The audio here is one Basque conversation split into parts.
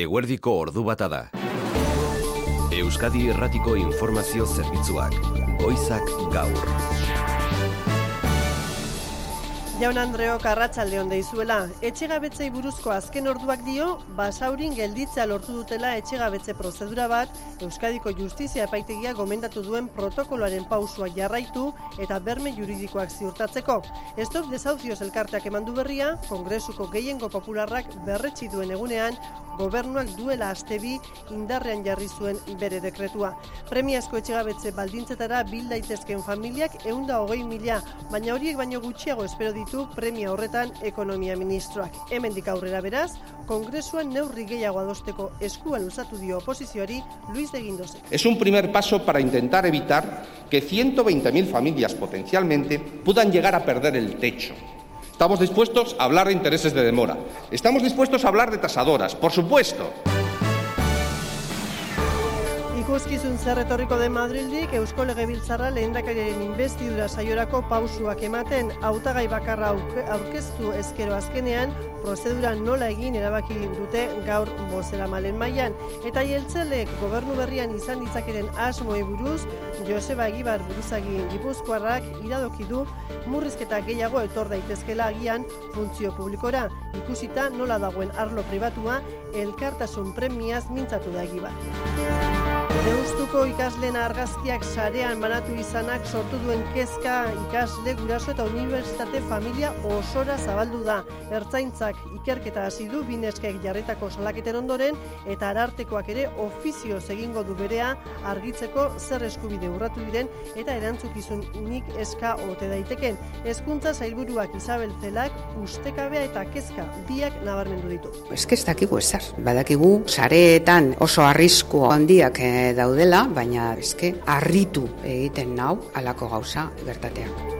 Eguerdiko ordu bata da. Euskadi Erratiko Informazio Zerbitzuak. Goizak gaur. Jaun Andreok arratsalde on deizuela. Etxegabetzei buruzko azken orduak dio, basaurin gelditzea lortu dutela etxegabetze prozedura bat, Euskadiko Justizia epaitegia gomendatu duen protokoloaren pausua jarraitu eta berme juridikoak ziurtatzeko. Estok desauzioz elkarteak emandu berria, Kongresuko gehiengo popularrak berretsi duen egunean, gobernuak duela astebi indarrean jarri zuen bere dekretua. Premiazko etxegabetze baldintzetara bil daitezkeen familiak eunda hogei mila, baina horiek baino gutxiago espero ditu premia horretan ekonomia ministroak. Hemendik aurrera beraz, kongresuan neurri gehiago adosteko eskua luzatu dio oposizioari Luis de Guindos. Es un primer paso para intentar evitar que 120.000 familias potencialmente puedan llegar a perder el techo. Estamos dispuestos a hablar de intereses de demora. Estamos dispuestos a hablar de tasadoras, por supuesto. Ikuskizun zer etorriko den Madrildik Eusko Legebiltzarra lehendakariaren investidura saiorako pausuak ematen hautagai bakarra aurkeztu ezkero azkenean prozedura nola egin erabaki dute gaur bozera malen mailan eta jeltzelek gobernu berrian izan ditzakeren asmoi buruz Joseba Egibar buruzagi gipuzkoarrak iradoki du murrizketa gehiago etor daitezkela agian funtzio publikora ikusita nola dagoen arlo pribatua elkartasun premiaz mintzatu da Egibar. Deustuko ikasleen argazkiak sarean manatu izanak sortu duen kezka ikasle guraso eta unibertsitate familia osora zabaldu da. Ertzaintzak ikerketa hasi du bineskek jarretako salaketen ondoren eta arartekoak ere ofizio egingo du berea argitzeko zer eskubide urratu diren eta erantzukizun nik eska ote daiteken. Hezkuntza zailburuak Isabel Zelak ustekabea eta kezka biak nabarmendu ditu. Eske ez dakigu ezer. Badakigu sareetan oso arrisku handiak eh, daudela, baina eske harritu egiten nau alako gauza gertateak.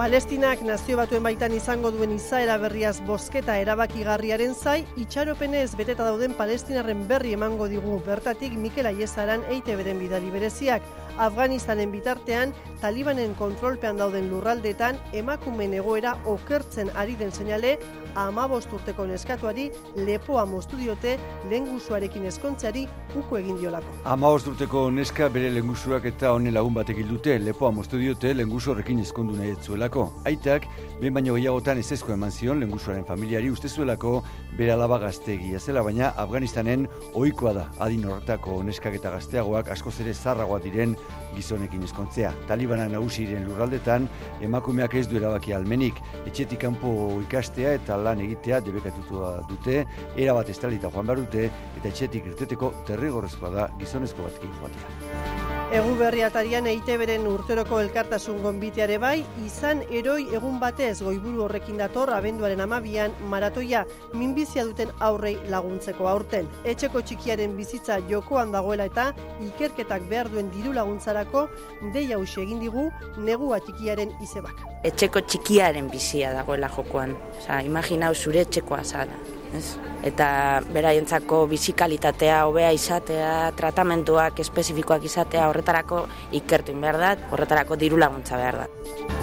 Palestinak nazio batuen baitan izango duen izaera berriaz bosketa erabakigarriaren zai, itxaropenez beteta dauden palestinarren berri emango digu bertatik Mikel Aiezaran eite beren bidali bereziak. Afganistanen bitartean, talibanen kontrolpean dauden lurraldetan, emakumen egoera okertzen ari den seinale, ama bosturteko neskatuari lepoa moztu diote lengusuarekin eskontzeari uko egin diolako. Ama bosturteko neska bere lengusuak eta honen lagun batek dute lepoa moztu diote lengusu horrekin eskondu nahi etzuelako. Aitak, ben baino gehiagotan ez ezko eman zion lengusuaren familiari ustezuelako bere alaba gaztegia zela, baina Afganistanen ohikoa da adin horretako neskak eta gazteagoak askoz ere zarragoa diren gizonekin eskontzea. Talibana nagusiren lurraldetan, emakumeak ez du erabaki almenik, etxetik kanpo ikastea eta lan egitea debekatutu dute, era bat estalita joan behar dute, eta etxetik irteteko terrigorrezkoa da gizonezko bat joatea. Egu berri atarian eite beren urteroko elkartasun gonbiteare bai, izan eroi egun batez goiburu horrekin dator abenduaren amabian maratoia minbizia duten aurrei laguntzeko aurten. Etxeko txikiaren bizitza jokoan dagoela eta ikerketak behar duen diru laguntzarako deia usi egin digu negua txikiaren izebak. Etxeko txikiaren bizia dagoela jokoan. Osa, imaginau zure etxekoa zara ez? Eta beraientzako bizikalitatea hobea izatea, tratamentuak espezifikoak izatea horretarako ikertuin behar da, horretarako diru laguntza behar da.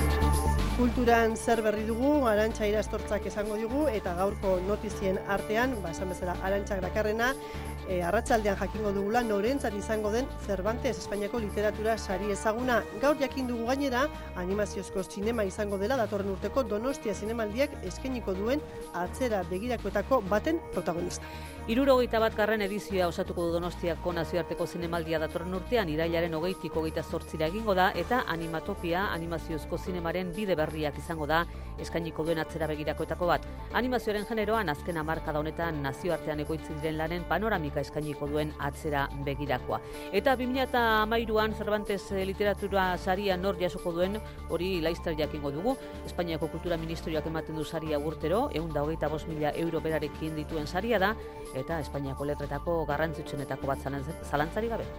Kulturan zer berri dugu, arantxa irastortzak esango dugu, eta gaurko notizien artean, ba, esan bezala, arantxak dakarrena, e, arratsaldean jakingo dugula norentzat izango den Cervantes Espainiako literatura sari ezaguna. Gaur jakin dugu gainera animaziozko zinema izango dela datorren urteko Donostia zinemaldiak eskainiko duen atzera begirakoetako baten protagonista. Irurogeita bat garren edizioa osatuko du Donostiako nazioarteko zinemaldia datorren urtean irailaren hogeitik hogeita zortzira egingo da eta animatopia animaziozko zinemaren bide berriak izango da eskainiko duen atzera begirakoetako bat. Animazioaren generoan azken amarka da honetan nazioartean egoitzi diren lanen panoramika eskainiko duen atzera begirakoa. Eta 2013an Cervantes eh, literatura saria nor jasoko duen hori laizter jakingo dugu. Espainiako Kultura Ministerioak ematen du saria urtero, 125 mila euro berarekin dituen saria da eta Espainiako letretako garrantzitsuenetako bat zalantzari gabe.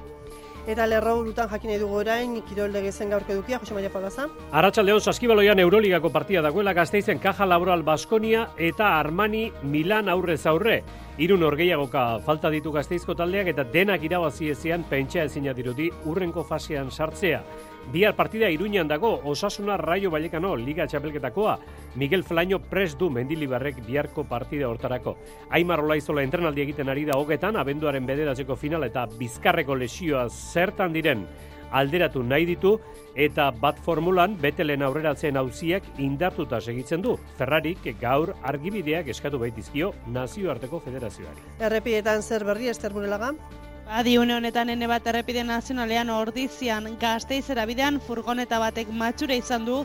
Eta lerro burutan jakin nahi dugu orain, Kirol Degezen gaurko edukia, Jose Maria Palaza. Arratxaldeon, Saskibaloian Euroligako partida dagoela gazteizen Kaja Laboral Baskonia eta Armani Milan aurrez aurre. Irun orgeiagoka falta ditu gazteizko taldeak eta denak irabazi ezean pentsa ezina dirudi urrenko fasean sartzea. Bihar partida iruñan dago, osasuna raio balekano Liga Txapelketakoa. Miguel Flaño pres du mendilibarrek biharko partida hortarako. Aimar Olaizola entrenaldi egiten ari da hogetan, abenduaren bederatzeko final eta bizkarreko lesioa zertan diren alderatu nahi ditu eta bat formulan betelen aurreratzen hauziak indartuta segitzen du. Ferrarik gaur argibideak eskatu baitizkio nazioarteko federazioari. Errepietan zer berri Ester Burelaga? Adi une honetan ene bat errepide nazionalean ordizian gazteizera bidean furgoneta batek matxure izan du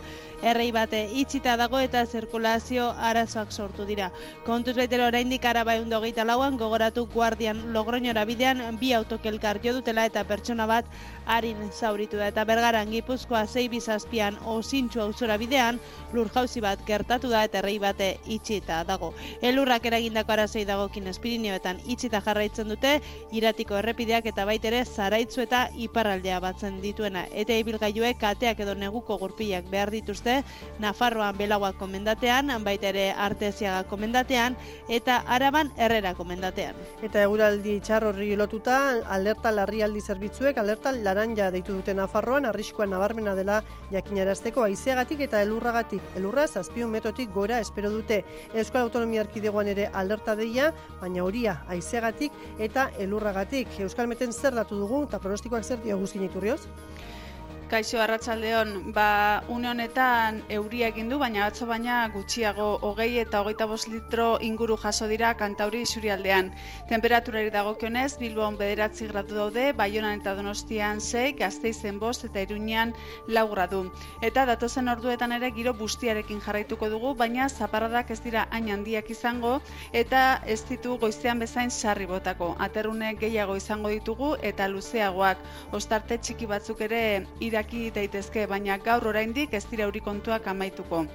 errei bate itxita dago eta zirkulazio arazoak sortu dira. Kontuz baitero oraindik araba egun dogeita lauan gogoratu guardian logroñora bidean bi autokelkar jo dutela eta pertsona bat harin zauritu da. Eta bergaran gipuzkoa zei bizazpian osintxu auzora bidean lur jauzi bat gertatu da eta errei bate itxita dago. Elurrak eragindako arazoi dago kinespirineoetan itxita jarraitzen dute iratiko errepideak eta baitere zaraitzu eta iparraldea batzen dituena. Eta ibilgailuek kateak edo neguko gurpilak behar dituzte Nafarroan Belaua komendatean, baita ere Arteziaga komendatean eta Araban Herrera komendatean. Eta eguraldi txar horri lotuta, alerta larrialdi zerbitzuek, alerta laranja deitu dute Nafarroan, arriskoan nabarmena dela jakinarazteko aizeagatik eta elurragatik. Elurra zazpion metotik gora espero dute Euskal Autonomia Arkidegoan ere alerta deia, baina horia aizeagatik eta elurragatik. Euskal Meten zer datu dugu eta pronostikoak zer dioguzkin iturrioz? Kaixo Arratsaldeon, ba une honetan euria egin du, baina atzo baina gutxiago hogei eta hogeita bost litro inguru jaso dira kantauri isurialdean. Temperaturari dagokionez, Bilbon bederatzi gradu daude, Baionan eta Donostian 6, Gasteizen bost eta Iruñean lau gradu. Eta datozen orduetan ere giro bustiarekin jarraituko dugu, baina zaparradak ez dira hain handiak izango eta ez ditu goizean bezain sarri botako. Aterrune gehiago izango ditugu eta luzeagoak. Ostarte txiki batzuk ere ira iraki daitezke, baina gaur oraindik ez dira kontuak amaituko.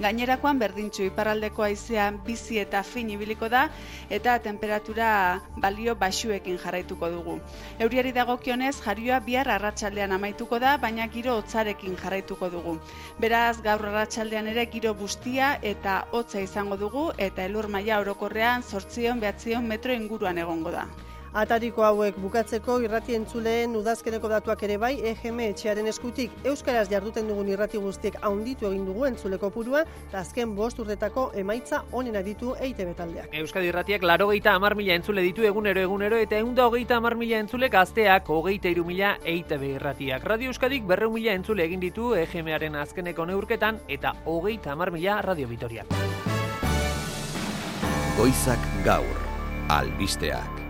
Gainerakoan berdintxu iparraldeko haizea bizi eta fin ibiliko da eta temperatura balio basuekin jarraituko dugu. Euriari dagokionez jarioa bihar arratsaldean amaituko da, baina giro hotzarekin jarraituko dugu. Beraz, gaur arratsaldean ere giro bustia eta hotza izango dugu eta elur maila orokorrean 800 metro inguruan egongo da. Atariko hauek bukatzeko irrati entzuleen udazkeneko datuak ere bai EGM etxearen eskutik Euskaraz jarduten dugun irrati guztiek haunditu egin dugu entzuleko purua eta azken bost urtetako emaitza onena ditu EITB taldeak. Euskadi irratiak laro geita amar mila entzule ditu egunero egunero eta eunda hogeita amar mila entzule gazteak hogeita iru mila EITB irratiak. Radio Euskadik berreu mila entzule egin ditu EGMaren azkeneko neurketan eta hogeita amar mila Radio Vitoriak. Goizak gaur, albisteak.